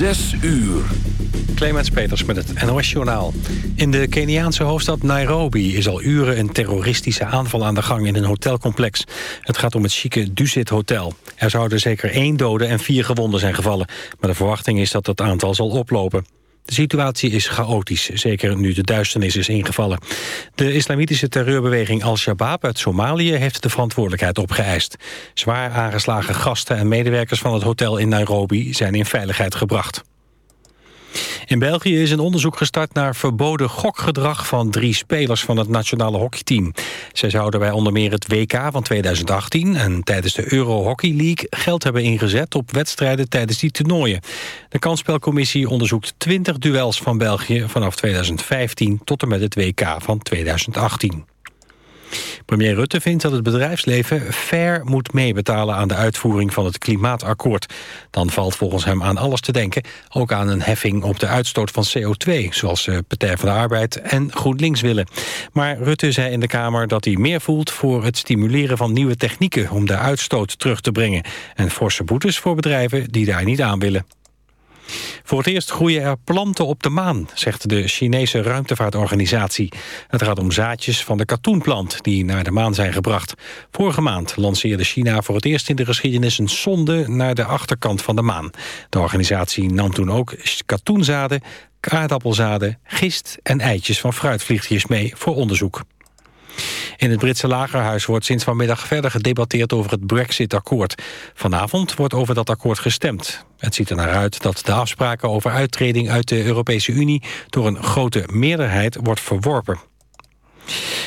Zes uur. Clemens Peters met het NOS-journaal. In de Keniaanse hoofdstad Nairobi is al uren een terroristische aanval aan de gang in een hotelcomplex. Het gaat om het chique Dusit Hotel. Er zouden zeker één dode en vier gewonden zijn gevallen. Maar de verwachting is dat het aantal zal oplopen. De situatie is chaotisch, zeker nu de duisternis is ingevallen. De islamitische terreurbeweging Al-Shabaab uit Somalië heeft de verantwoordelijkheid opgeëist. Zwaar aangeslagen gasten en medewerkers van het hotel in Nairobi zijn in veiligheid gebracht. In België is een onderzoek gestart naar verboden gokgedrag van drie spelers van het nationale hockeyteam. Zij zouden bij onder meer het WK van 2018 en tijdens de Euro Hockey League geld hebben ingezet op wedstrijden tijdens die toernooien. De kansspelcommissie onderzoekt 20 duels van België vanaf 2015 tot en met het WK van 2018. Premier Rutte vindt dat het bedrijfsleven fair moet meebetalen aan de uitvoering van het klimaatakkoord. Dan valt volgens hem aan alles te denken, ook aan een heffing op de uitstoot van CO2, zoals de Partij van de Arbeid en GroenLinks willen. Maar Rutte zei in de Kamer dat hij meer voelt voor het stimuleren van nieuwe technieken om de uitstoot terug te brengen en forse boetes voor bedrijven die daar niet aan willen. Voor het eerst groeien er planten op de maan, zegt de Chinese ruimtevaartorganisatie. Het gaat om zaadjes van de katoenplant die naar de maan zijn gebracht. Vorige maand lanceerde China voor het eerst in de geschiedenis een sonde naar de achterkant van de maan. De organisatie nam toen ook katoenzaden, aardappelzaden, gist en eitjes van fruitvliegjes mee voor onderzoek. In het Britse lagerhuis wordt sinds vanmiddag verder gedebatteerd over het Brexit-akkoord. Vanavond wordt over dat akkoord gestemd. Het ziet er naar uit dat de afspraken over uittreding uit de Europese Unie... door een grote meerderheid wordt verworpen.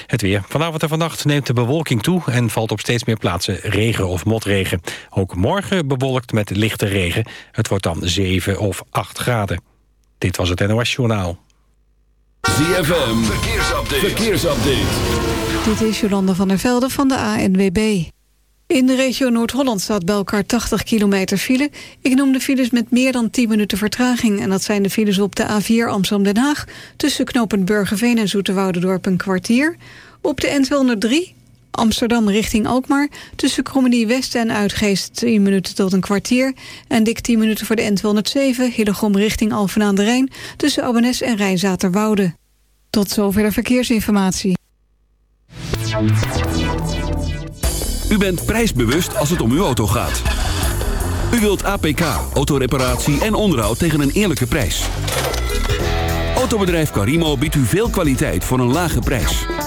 Het weer. Vanavond en vannacht neemt de bewolking toe... en valt op steeds meer plaatsen regen of motregen. Ook morgen bewolkt met lichte regen. Het wordt dan 7 of 8 graden. Dit was het NOS Journaal. ZFM, verkeersupdate. verkeersupdate. Dit is Jolanda van der Velde van de ANWB. In de regio Noord-Holland staat bij elkaar 80 kilometer file. Ik noem de files met meer dan 10 minuten vertraging. En dat zijn de files op de A4 Amsterdam-Den Haag... tussen knooppunt Burgerveen en Zoeterwoudendorp een kwartier. Op de N203 Amsterdam richting Alkmaar... tussen Krommenie West en Uitgeest 10 minuten tot een kwartier... en dik 10 minuten voor de N207 Hillegom richting Alphen aan de Rijn... tussen Abbenes en Rijnzaterwoude. Tot zover de verkeersinformatie. U bent prijsbewust als het om uw auto gaat. U wilt APK, autoreparatie en onderhoud tegen een eerlijke prijs. Autobedrijf Carimo biedt u veel kwaliteit voor een lage prijs.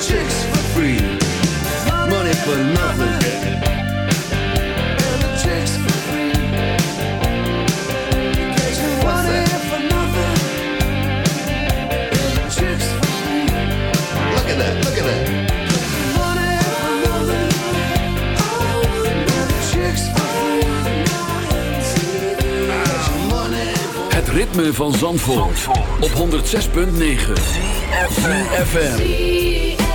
chicks for free, money for nothing. ritme van Zandvoort, op 106.9 FM.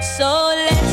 So let's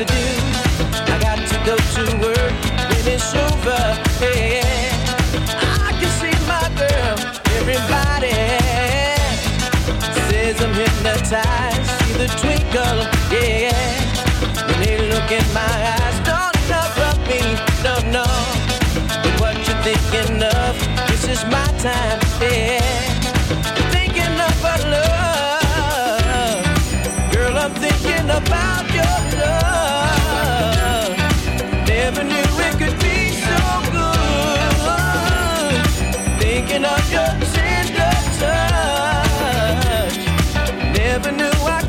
to do. I got to go to work when it's over. Yeah. I can see my girl. Everybody says I'm hypnotized. See the twinkle. Yeah. When they look in my eyes, don't not rub me. No, no. But what you thinking of? This is my time. Yeah. thinking of your tender touch. Never knew I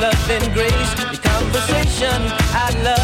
love and grace, the conversation I love.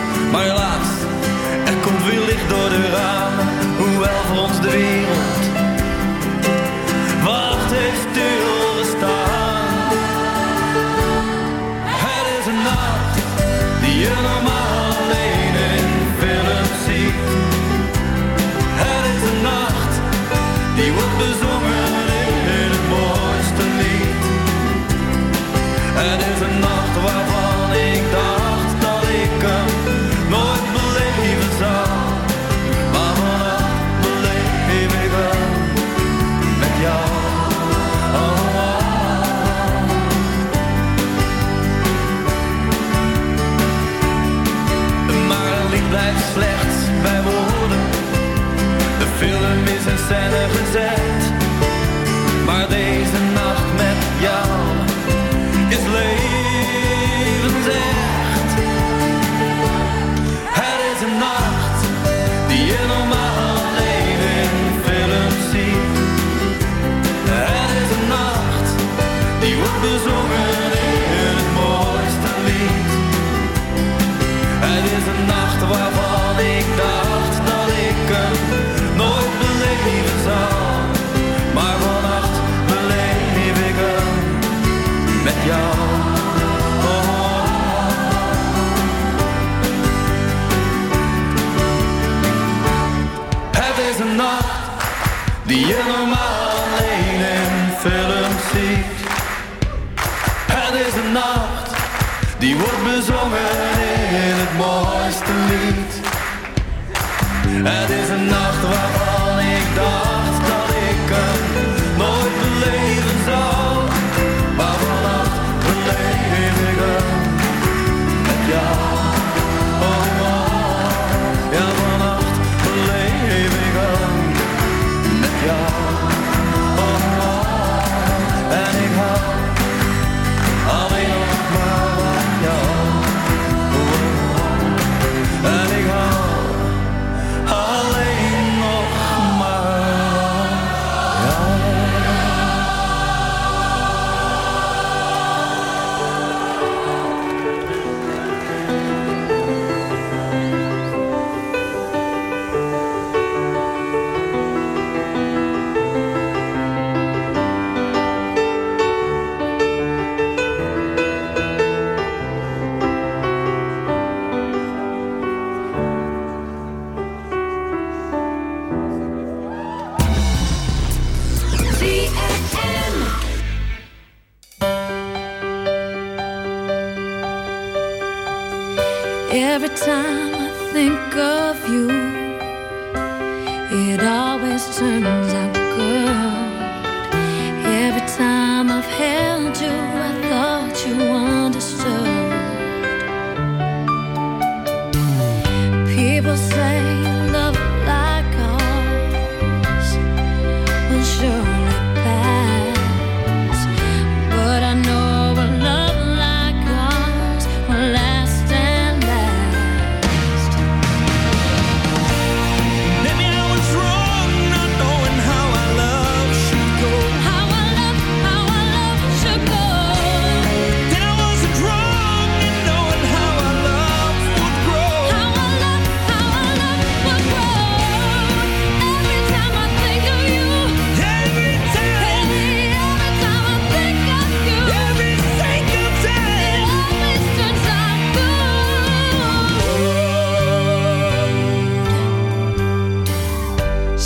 Maar helaas, er komt weer licht door de ramen, hoewel voor ons de wereld wacht heeft stilgestaan. Het is een nacht die je normaal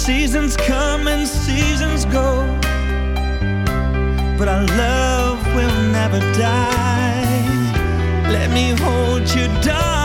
Seasons come and seasons go, but our love will never die. Let me hold you, darling.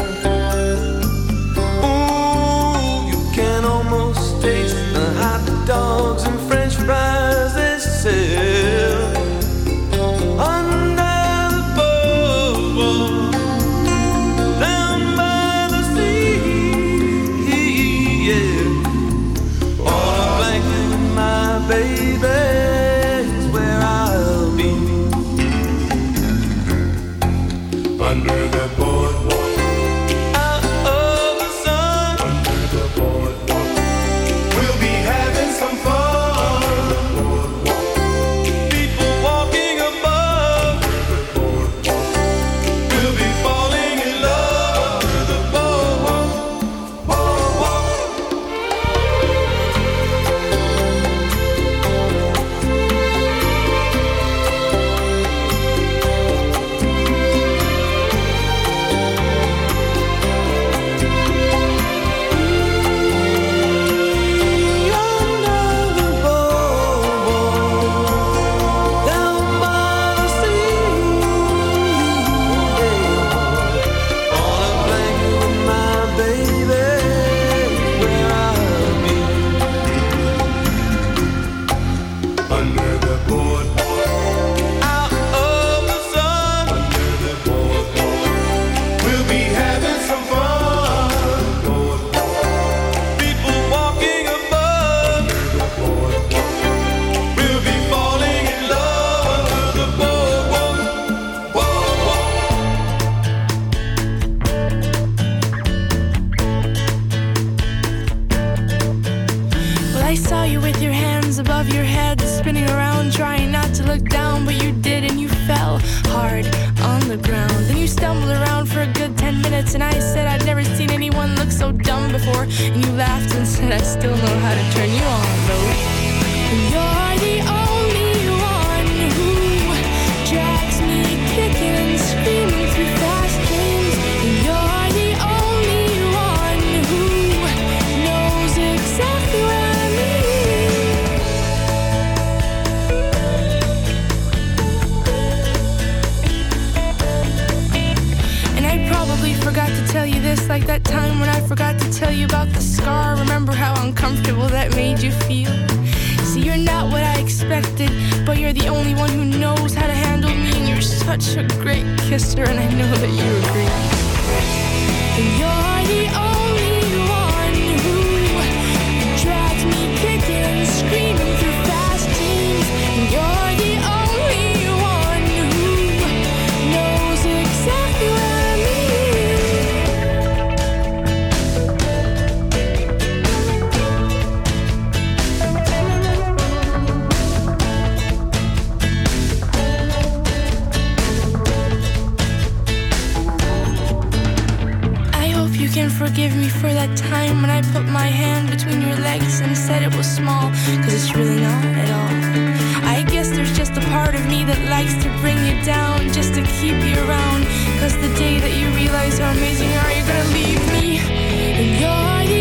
part of me that likes to bring you down just to keep you around. Cause the day that you realize how amazing you are, you're gonna leave me. And you're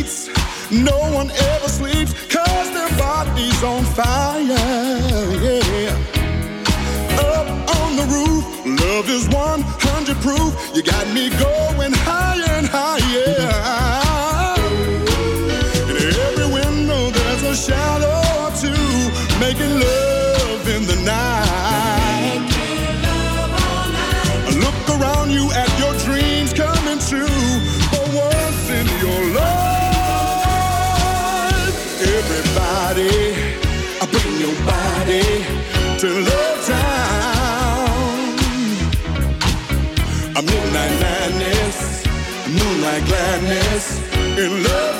No one ever sleeps, cause their body's on fire. Yeah. Up on the roof, love is 100 proof. You got me going higher and higher. A midnight moonlight gladness, in love.